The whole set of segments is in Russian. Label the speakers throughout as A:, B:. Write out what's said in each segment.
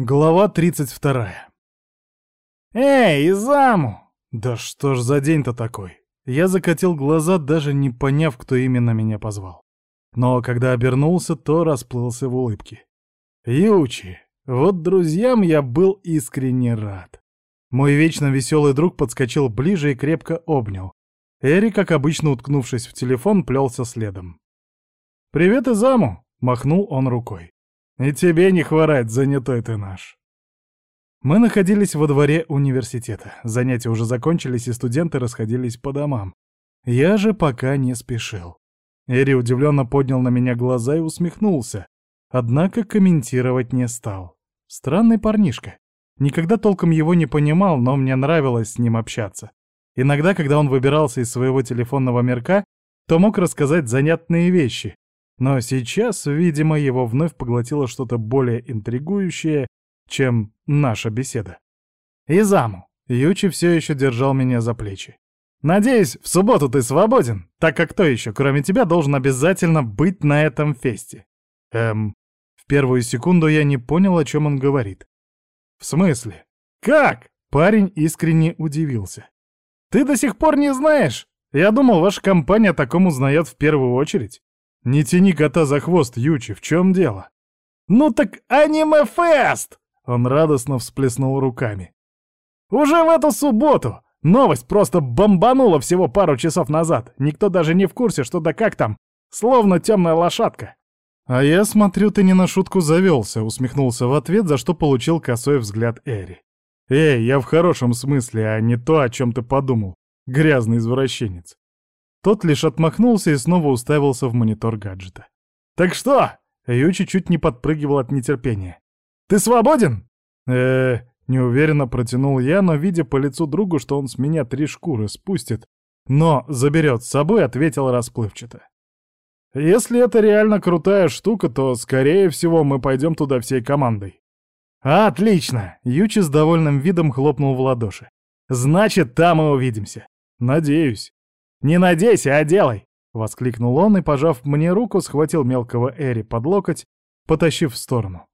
A: Глава 32. «Эй, Изаму!» Да что ж за день-то такой? Я закатил глаза, даже не поняв, кто именно меня позвал. Но когда обернулся, то расплылся в улыбке. Ючи, вот друзьям я был искренне рад. Мой вечно веселый друг подскочил ближе и крепко обнял. Эри, как обычно уткнувшись в телефон, плелся следом. «Привет, Изаму!» — махнул он рукой. И тебе не хворать, занятой ты наш. Мы находились во дворе университета. Занятия уже закончились, и студенты расходились по домам. Я же пока не спешил. Эри удивленно поднял на меня глаза и усмехнулся. Однако комментировать не стал. Странный парнишка. Никогда толком его не понимал, но мне нравилось с ним общаться. Иногда, когда он выбирался из своего телефонного мирка, то мог рассказать занятные вещи, но сейчас, видимо, его вновь поглотило что-то более интригующее, чем наша беседа. «Изаму!» Ючи все еще держал меня за плечи. «Надеюсь, в субботу ты свободен, так как кто еще, кроме тебя, должен обязательно быть на этом фесте?» «Эм...» В первую секунду я не понял, о чем он говорит. «В смысле? Как?» Парень искренне удивился. «Ты до сих пор не знаешь? Я думал, ваша компания о таком узнает в первую очередь. «Не тяни кота за хвост, Ючи, в чем дело?» «Ну так аниме-фест!» Он радостно всплеснул руками. «Уже в эту субботу! Новость просто бомбанула всего пару часов назад. Никто даже не в курсе, что да как там. Словно темная лошадка». «А я смотрю, ты не на шутку завелся», — усмехнулся в ответ, за что получил косой взгляд Эри. «Эй, я в хорошем смысле, а не то, о чем ты подумал. Грязный извращенец». Тот лишь отмахнулся и снова уставился в монитор гаджета. «Так что?» — Ючи чуть не подпрыгивал от нетерпения. «Ты свободен?» э неуверенно протянул я, но, видя по лицу другу, что он с меня три шкуры спустит, но заберет с собой, ответил расплывчато. «Если это реально крутая штука, то, скорее всего, мы пойдем туда всей командой». «Отлично!» — Ючи с довольным видом хлопнул в ладоши. «Значит, там мы увидимся». «Надеюсь». «Не надейся, а делай!» — воскликнул он и, пожав мне руку, схватил мелкого Эри под локоть, потащив в сторону.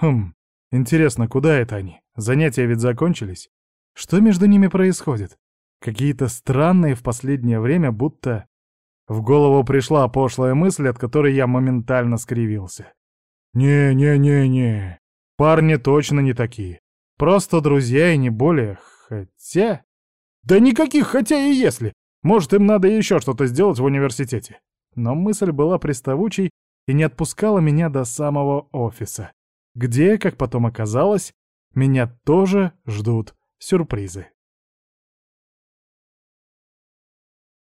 A: «Хм, интересно, куда это они? Занятия ведь закончились? Что между ними происходит? Какие-то странные в последнее время будто...» В голову пришла пошлая мысль, от которой я моментально скривился. «Не-не-не-не, парни точно не такие. Просто друзья и не более, хотя...» «Да никаких хотя и если! Может, им надо еще что-то сделать в университете. Но мысль была приставучей и не отпускала меня до самого офиса, где, как потом оказалось, меня тоже ждут сюрпризы.